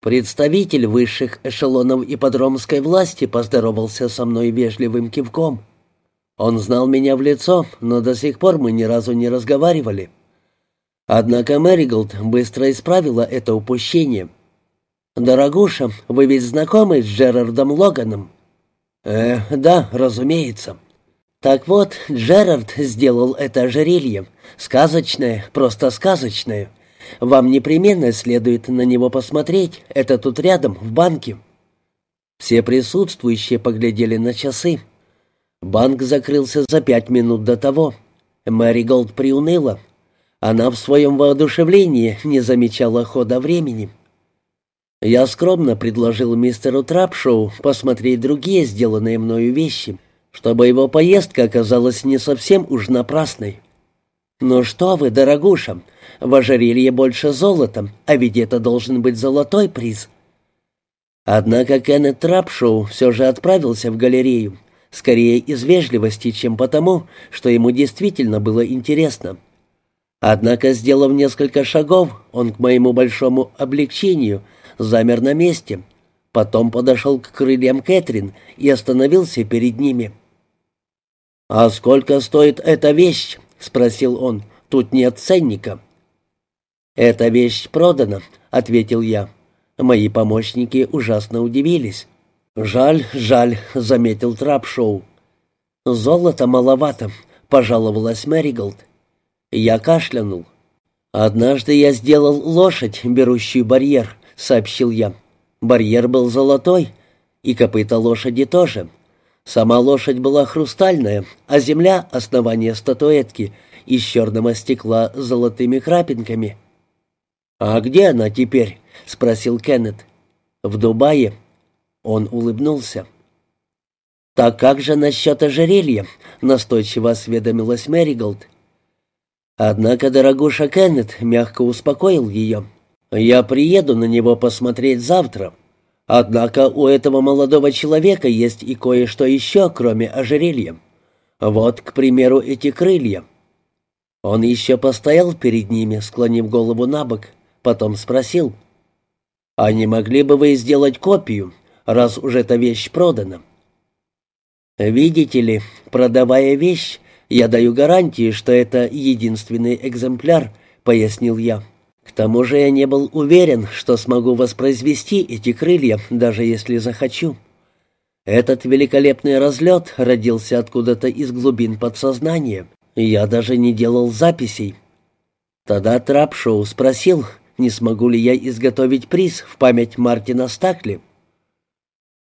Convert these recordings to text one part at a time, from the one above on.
Представитель высших эшелонов ипподромской власти поздоровался со мной вежливым кивком. Он знал меня в лицо, но до сих пор мы ни разу не разговаривали. Однако Мэриголд быстро исправила это упущение. «Дорогуша, вы ведь знакомы с Джерардом Логаном?» «Э, да, разумеется». «Так вот, Джерард сделал это ожерелье. Сказочное, просто сказочное. Вам непременно следует на него посмотреть. Это тут рядом, в банке». Все присутствующие поглядели на часы. Банк закрылся за пять минут до того. Мэри Голд приуныла. Она в своем воодушевлении не замечала хода времени. Я скромно предложил мистеру Трапшоу посмотреть другие сделанные мною вещи, чтобы его поездка оказалась не совсем уж напрасной. «Ну что вы, дорогуша, в ожерелье больше золота, а ведь это должен быть золотой приз». Однако Кеннет Трапшоу все же отправился в галерею, скорее из вежливости, чем потому, что ему действительно было интересно. Однако, сделав несколько шагов, он к моему большому облегчению замер на месте, потом подошел к крыльям Кэтрин и остановился перед ними. «А сколько стоит эта вещь?» — спросил он. «Тут нет ценника». «Эта вещь продана», — ответил я. Мои помощники ужасно удивились. «Жаль, жаль», — заметил Трапшоу. «Золота маловато», — пожаловалась Мэриголд. Я кашлянул. «Однажды я сделал лошадь, берущую барьер», — сообщил я. Барьер был золотой, и копыта лошади тоже. Сама лошадь была хрустальная, а земля — основание статуэтки, из черного стекла с золотыми крапинками. «А где она теперь?» — спросил Кеннет. «В Дубае». Он улыбнулся. «Так как же насчет ожерелья?» — настойчиво осведомилась Мэриголд. Однако дорогуша Кеннет мягко успокоил ее. «Я приеду на него посмотреть завтра. Однако у этого молодого человека есть и кое-что еще, кроме ожерелья. Вот, к примеру, эти крылья». Он еще постоял перед ними, склонив голову на бок, потом спросил, «А не могли бы вы сделать копию, раз уж эта вещь продана?» «Видите ли, продавая вещь, я даю гарантии, что это единственный экземпляр», — пояснил я. Тому же я не был уверен, что смогу воспроизвести эти крылья, даже если захочу. Этот великолепный разлет родился откуда-то из глубин подсознания. Я даже не делал записей. Тогда Трапшоу спросил, не смогу ли я изготовить приз в память Мартина Стакли.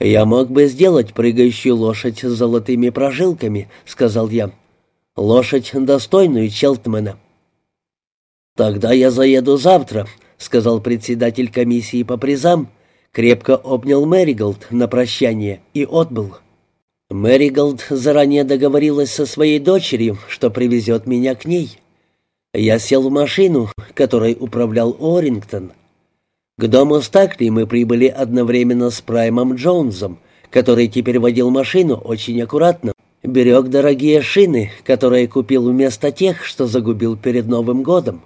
«Я мог бы сделать прыгающую лошадь с золотыми прожилками», — сказал я. «Лошадь, достойную Челтмена». «Тогда я заеду завтра», — сказал председатель комиссии по призам, крепко обнял Мэриголд на прощание и отбыл. Мэриголд заранее договорилась со своей дочерью, что привезет меня к ней. Я сел в машину, которой управлял Орингтон. К дому Стакли мы прибыли одновременно с Праймом Джонсом, который теперь водил машину очень аккуратно, берег дорогие шины, которые купил вместо тех, что загубил перед Новым годом.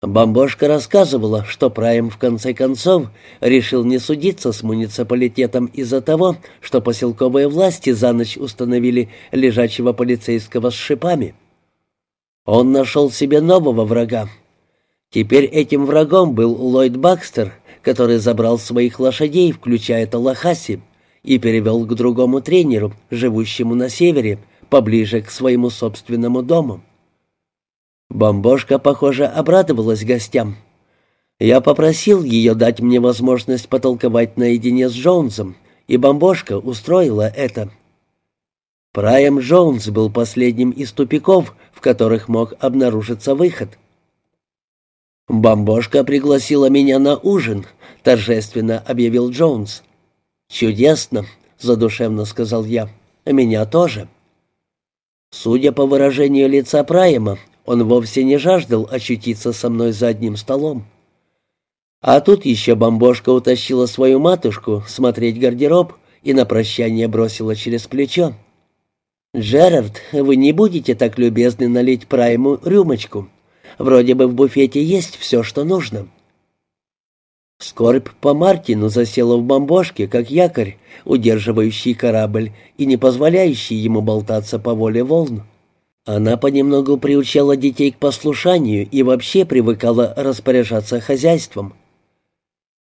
Бомбошка рассказывала, что Прайм в конце концов решил не судиться с муниципалитетом из-за того, что поселковые власти за ночь установили лежачего полицейского с шипами. Он нашел себе нового врага. Теперь этим врагом был Ллойд Бакстер, который забрал своих лошадей, включая Талахаси, и перевел к другому тренеру, живущему на севере, поближе к своему собственному дому. Бомбошка, похоже, обрадовалась гостям. Я попросил ее дать мне возможность потолковать наедине с Джонсом, и Бомбошка устроила это. Прайм Джонс был последним из тупиков, в которых мог обнаружиться выход. «Бомбошка пригласила меня на ужин», — торжественно объявил Джонс. «Чудесно», — задушевно сказал я. «Меня тоже». Судя по выражению лица Прайма, он вовсе не жаждал очутиться со мной за одним столом. А тут еще бомбошка утащила свою матушку смотреть гардероб и на прощание бросила через плечо. «Джерард, вы не будете так любезны налить Прайму рюмочку? Вроде бы в буфете есть все, что нужно». Скорбь по Мартину засела в бомбошке, как якорь, удерживающий корабль и не позволяющий ему болтаться по воле волн. Она понемногу приучала детей к послушанию и вообще привыкала распоряжаться хозяйством.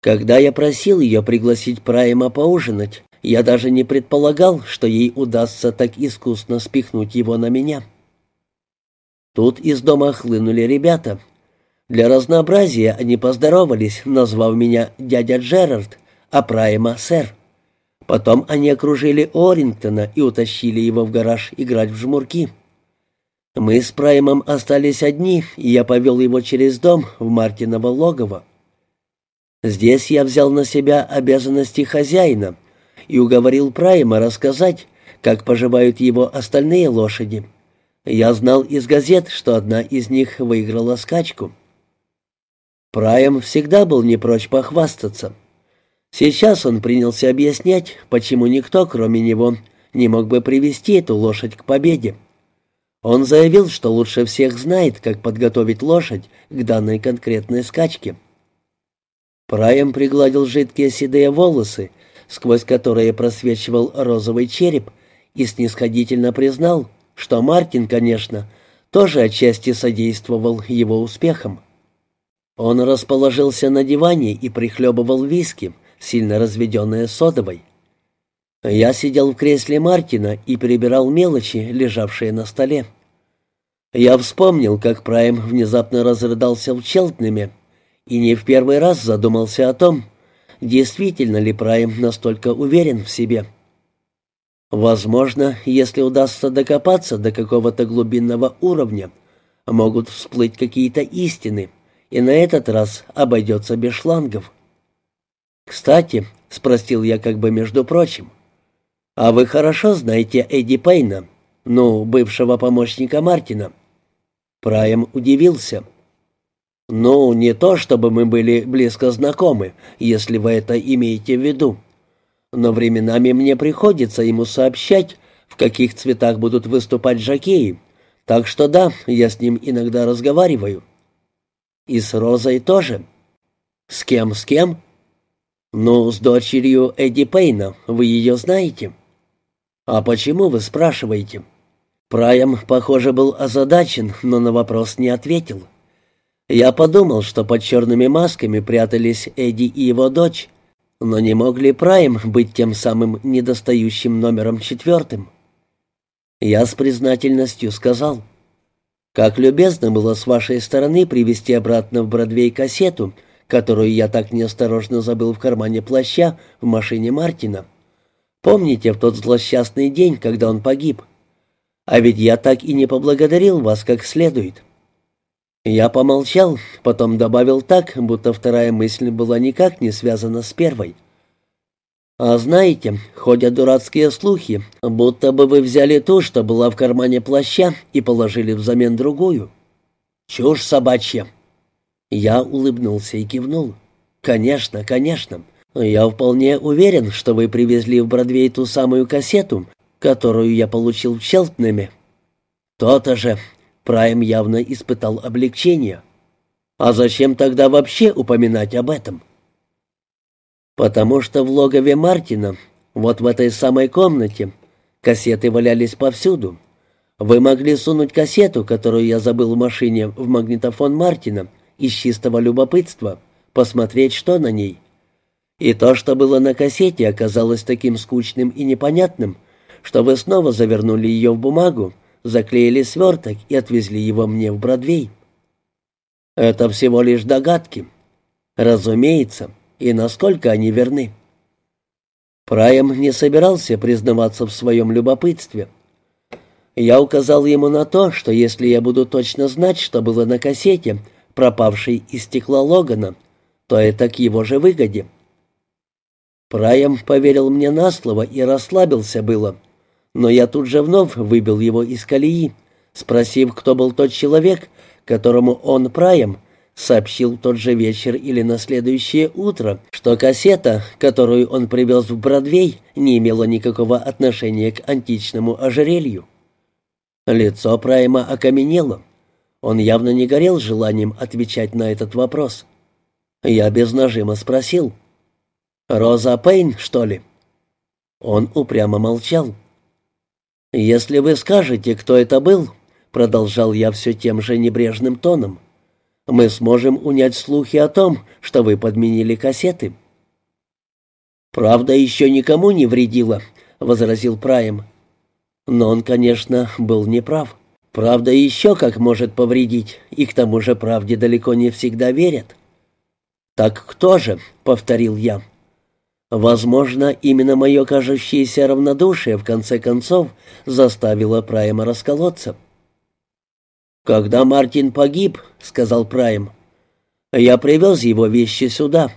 Когда я просил ее пригласить Прайма поужинать, я даже не предполагал, что ей удастся так искусно спихнуть его на меня. Тут из дома хлынули ребята. Для разнообразия они поздоровались, назвав меня дядя Джерард, а Прайма — сэр. Потом они окружили Орингтона и утащили его в гараж играть в жмурки. Мы с Праймом остались одни, и я повел его через дом в Мартиново логово. Здесь я взял на себя обязанности хозяина и уговорил Прайма рассказать, как поживают его остальные лошади. Я знал из газет, что одна из них выиграла скачку. Прайм всегда был не прочь похвастаться. Сейчас он принялся объяснять, почему никто, кроме него, не мог бы привести эту лошадь к победе. Он заявил, что лучше всех знает, как подготовить лошадь к данной конкретной скачке. Прайм пригладил жидкие седые волосы, сквозь которые просвечивал розовый череп, и снисходительно признал, что Мартин, конечно, тоже отчасти содействовал его успехам. Он расположился на диване и прихлебывал виски, сильно разведенные содовой. Я сидел в кресле Мартина и перебирал мелочи, лежавшие на столе. Я вспомнил, как Прайм внезапно разрыдался в Челтнеме, и не в первый раз задумался о том, действительно ли Прайм настолько уверен в себе. Возможно, если удастся докопаться до какого-то глубинного уровня, могут всплыть какие-то истины, и на этот раз обойдется без шлангов. «Кстати», — спросил я как бы между прочим, — «а вы хорошо знаете Эдди Пейна, ну, бывшего помощника Мартина?» Прайм удивился. «Ну, не то, чтобы мы были близко знакомы, если вы это имеете в виду. Но временами мне приходится ему сообщать, в каких цветах будут выступать жокеи. Так что да, я с ним иногда разговариваю. И с Розой тоже. С кем, с кем? Ну, с дочерью Эдди Пейна. Вы ее знаете? А почему вы спрашиваете?» Прайм, похоже, был озадачен, но на вопрос не ответил. Я подумал, что под черными масками прятались Эдди и его дочь, но не мог ли Прайм быть тем самым недостающим номером четвертым? Я с признательностью сказал, «Как любезно было с вашей стороны привезти обратно в Бродвей кассету, которую я так неосторожно забыл в кармане плаща в машине Мартина. Помните в тот злосчастный день, когда он погиб? А ведь я так и не поблагодарил вас как следует». Я помолчал, потом добавил так, будто вторая мысль была никак не связана с первой. «А знаете, ходят дурацкие слухи, будто бы вы взяли ту, что была в кармане плаща, и положили взамен другую. Чушь собачья!» Я улыбнулся и кивнул. «Конечно, конечно. Я вполне уверен, что вы привезли в Бродвей ту самую кассету, которую я получил в Челтнеме». «То-то же», Прайм явно испытал облегчение. А зачем тогда вообще упоминать об этом? Потому что в логове Мартина, вот в этой самой комнате, кассеты валялись повсюду. Вы могли сунуть кассету, которую я забыл в машине, в магнитофон Мартина, из чистого любопытства, посмотреть, что на ней. И то, что было на кассете, оказалось таким скучным и непонятным, что вы снова завернули ее в бумагу, заклеили сверток и отвезли его мне в Бродвей. Это всего лишь догадки. Разумеется, и насколько они верны. Прайм не собирался признаваться в своем любопытстве. Я указал ему на то, что если я буду точно знать, что было на кассете, пропавшей из стекла Логана, то это к его же выгоде. Прайм поверил мне на слово и расслабился было — но я тут же вновь выбил его из колеи, спросив, кто был тот человек, которому он праем сообщил тот же вечер или на следующее утро, что кассета, которую он привез в Бродвей, не имела никакого отношения к античному ожерелью. Лицо Прайма окаменело. Он явно не горел желанием отвечать на этот вопрос. Я без нажима спросил. «Роза Пейн, что ли?» Он упрямо молчал. «Если вы скажете, кто это был», — продолжал я все тем же небрежным тоном, «мы сможем унять слухи о том, что вы подменили кассеты». «Правда еще никому не вредила», — возразил Прайм. Но он, конечно, был неправ. Правда еще как может повредить, и к тому же правде далеко не всегда верят. «Так кто же?» — повторил я. Возможно, именно мое кажущееся равнодушие в конце концов заставило Прайма расколоться. «Когда Мартин погиб», — сказал Прайм, — «я привез его вещи сюда,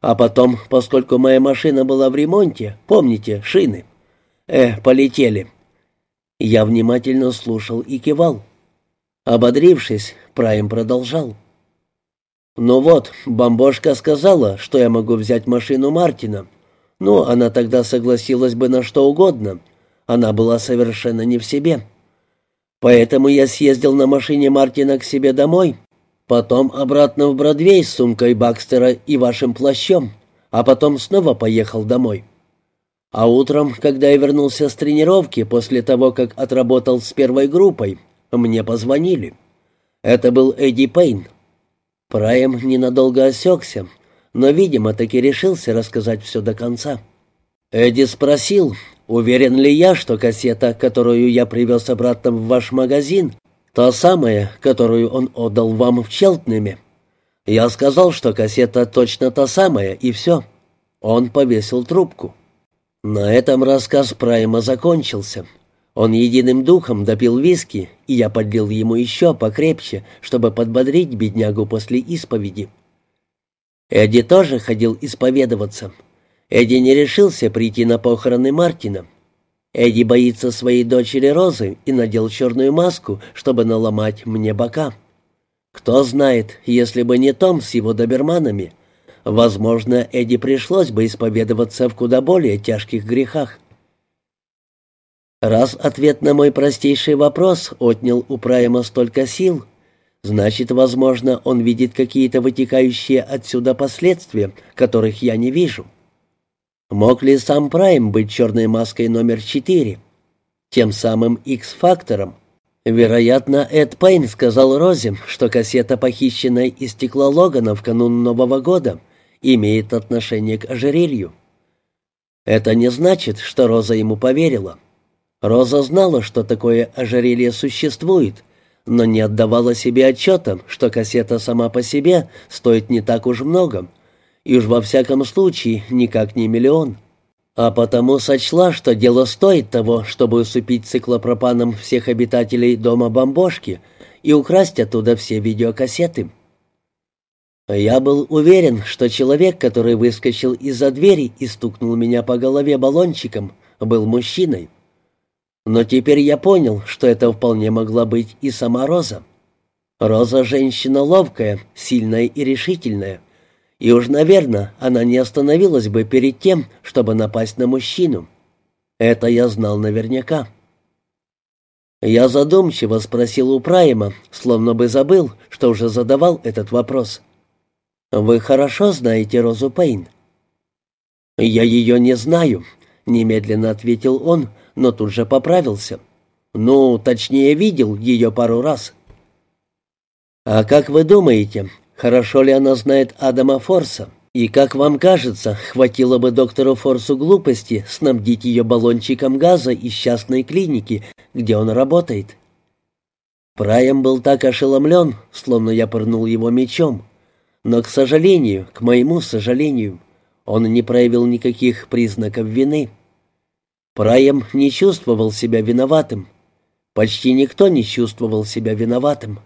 а потом, поскольку моя машина была в ремонте, помните, шины, э, полетели». Я внимательно слушал и кивал. Ободрившись, Прайм продолжал. «Ну вот, бомбошка сказала, что я могу взять машину Мартина, ну, она тогда согласилась бы на что угодно. Она была совершенно не в себе. Поэтому я съездил на машине Мартина к себе домой, потом обратно в Бродвей с сумкой Бакстера и вашим плащом, а потом снова поехал домой. А утром, когда я вернулся с тренировки после того, как отработал с первой группой, мне позвонили. Это был Эдди Пейн. Прайм ненадолго осекся, но, видимо, таки решился рассказать все до конца. Эдди спросил, уверен ли я, что кассета, которую я привез обратно в ваш магазин, та самая, которую он отдал вам в Челтнеме. Я сказал, что кассета точно та самая, и все. Он повесил трубку. На этом рассказ Прайма закончился. Он единым духом допил виски, и я подлил ему еще покрепче, чтобы подбодрить беднягу после исповеди. Эдди тоже ходил исповедоваться. Эдди не решился прийти на похороны Мартина. Эдди боится своей дочери Розы и надел черную маску, чтобы наломать мне бока. Кто знает, если бы не Том с его доберманами, возможно, Эдди пришлось бы исповедоваться в куда более тяжких грехах. Раз ответ на мой простейший вопрос отнял у Прайма столько сил — Значит, возможно, он видит какие-то вытекающие отсюда последствия, которых я не вижу. Мог ли сам Прайм быть черной маской номер четыре? Тем самым X-фактором? Вероятно, Эд Пейн сказал Розе, что кассета, похищенная из стекла Логана в канун Нового года, имеет отношение к ожерелью. Это не значит, что Роза ему поверила. Роза знала, что такое ожерелье существует, но не отдавала себе отчета, что кассета сама по себе стоит не так уж много, и уж во всяком случае никак не миллион. А потому сочла, что дело стоит того, чтобы усыпить циклопропаном всех обитателей дома бомбошки и украсть оттуда все видеокассеты. Я был уверен, что человек, который выскочил из-за двери и стукнул меня по голове баллончиком, был мужчиной. Но теперь я понял, что это вполне могла быть и сама Роза. Роза — женщина ловкая, сильная и решительная. И уж, наверное, она не остановилась бы перед тем, чтобы напасть на мужчину. Это я знал наверняка. Я задумчиво спросил у Прайма, словно бы забыл, что уже задавал этот вопрос. «Вы хорошо знаете Розу Пейн?» «Я ее не знаю», — немедленно ответил он, но тут же поправился. Ну, точнее, видел ее пару раз. А как вы думаете, хорошо ли она знает Адама Форса? И как вам кажется, хватило бы доктору Форсу глупости снабдить ее баллончиком газа из частной клиники, где он работает? Прайм был так ошеломлен, словно я пырнул его мечом. Но, к сожалению, к моему сожалению, он не проявил никаких признаков вины. Прайем не чувствовал себя виноватым. Почти никто не чувствовал себя виноватым.